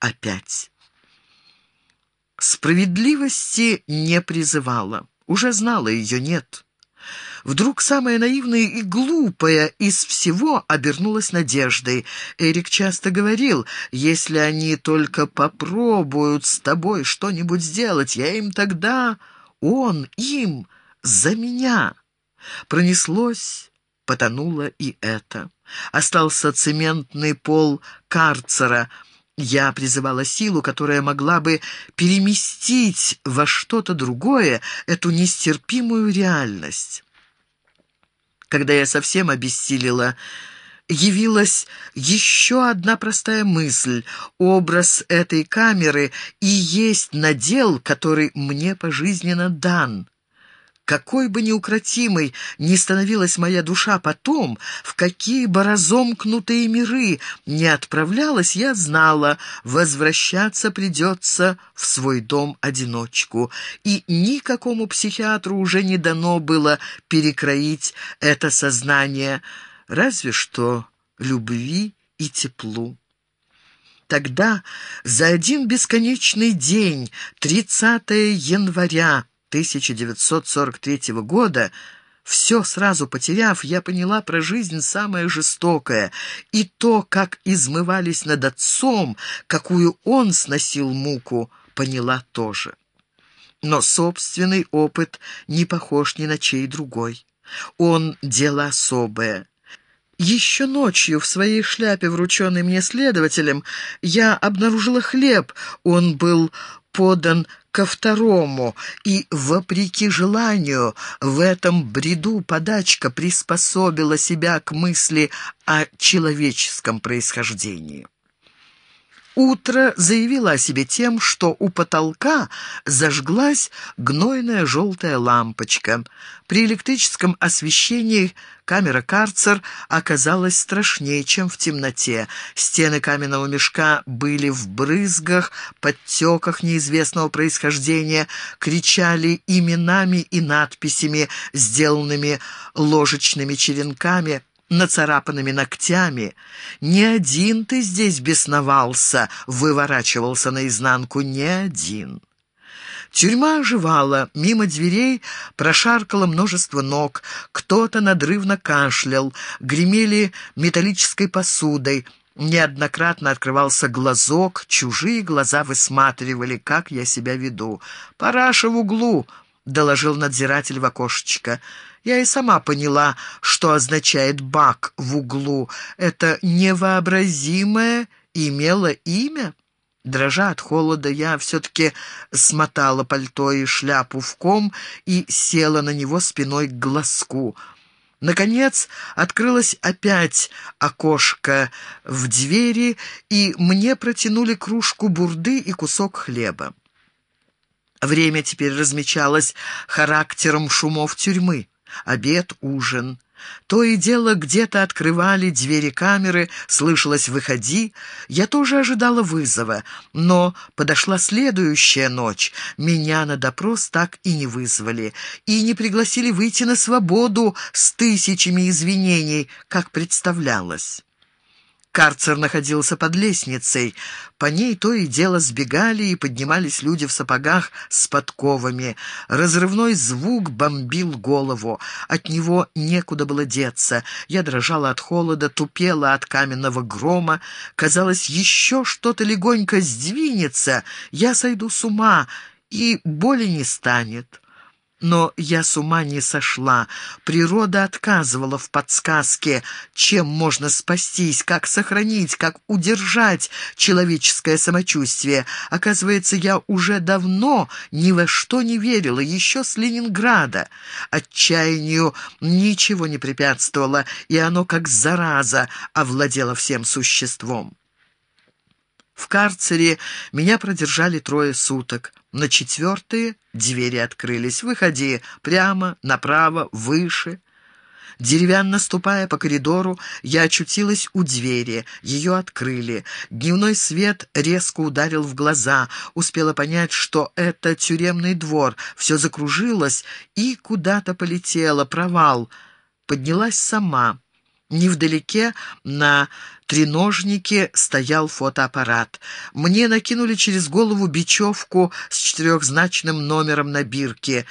опять. Справедливости не призывала. Уже знала, ее нет. Вдруг самая наивная и глупая из всего обернулась надеждой. Эрик часто говорил, если они только попробуют с тобой что-нибудь сделать, я им тогда, он им, за меня. Пронеслось, потонуло и это. Остался цементный пол карцера — я призывала силу, которая могла бы переместить во что-то другое эту нестерпимую реальность. Когда я совсем обессилила, явилась еще одна простая мысль. Образ этой камеры и есть надел, который мне пожизненно дан. Какой бы неукротимой ни становилась моя душа потом, в какие бы разомкнутые миры не отправлялась, я знала, возвращаться придется в свой дом-одиночку, и никакому психиатру уже не дано было перекроить это сознание, разве что любви и теплу. Тогда за один бесконечный день, 30 января, 1943 года, все сразу потеряв, я поняла про жизнь самое жестокое, и то, как измывались над отцом, какую он сносил муку, поняла тоже. Но собственный опыт не похож ни на чей другой. Он — дело особое. Еще ночью в своей шляпе, врученной мне следователем, я обнаружила хлеб. Он был подан ко второму, и, вопреки желанию, в этом бреду подачка приспособила себя к мысли о человеческом происхождении. Утро заявило о себе тем, что у потолка зажглась гнойная желтая лампочка. При электрическом освещении камера-карцер оказалась страшнее, чем в темноте. Стены каменного мешка были в брызгах, подтеках неизвестного происхождения, кричали именами и надписями, сделанными ложечными черенками, нацарапанными ногтями. Не один ты здесь бесновался, выворачивался наизнанку, не один. Тюрьма оживала, мимо дверей прошаркало множество ног, кто-то надрывно кашлял, гремели металлической посудой, Неоднократно открывался глазок, чужие глаза высматривали, как я себя веду. «Параша в углу!» — доложил надзиратель в окошечко. Я и сама поняла, что означает «бак» в углу. Это невообразимое имело имя. Дрожа от холода, я все-таки смотала пальто и шляпу в ком и села на него спиной к глазку. Наконец открылось опять окошко в двери, и мне протянули кружку бурды и кусок хлеба. Время теперь размечалось характером шумов тюрьмы обед, ужин. То и дело где-то открывали двери камеры, слышалось «выходи». Я тоже ожидала вызова, но подошла следующая ночь. Меня на допрос так и не вызвали, и не пригласили выйти на свободу с тысячами извинений, как представлялось. Карцер находился под лестницей. По ней то и дело сбегали и поднимались люди в сапогах с подковами. Разрывной звук бомбил голову. От него некуда было деться. Я дрожала от холода, тупела от каменного грома. Казалось, еще что-то легонько сдвинется. Я сойду с ума, и боли не станет. Но я с ума не сошла. Природа отказывала в подсказке, чем можно спастись, как сохранить, как удержать человеческое самочувствие. Оказывается, я уже давно ни во что не верила, еще с Ленинграда. Отчаянию ничего не препятствовало, и оно, как зараза, овладело всем существом. В карцере меня продержали трое суток. На четвертые двери открылись. «Выходи прямо, направо, выше». Деревянно ступая по коридору, я очутилась у двери. Ее открыли. Дневной свет резко ударил в глаза. Успела понять, что это тюремный двор. Все закружилось и куда-то полетело. Провал. Поднялась сама. Невдалеке на треножнике стоял фотоаппарат. Мне накинули через голову бечевку с четырехзначным номером на бирке.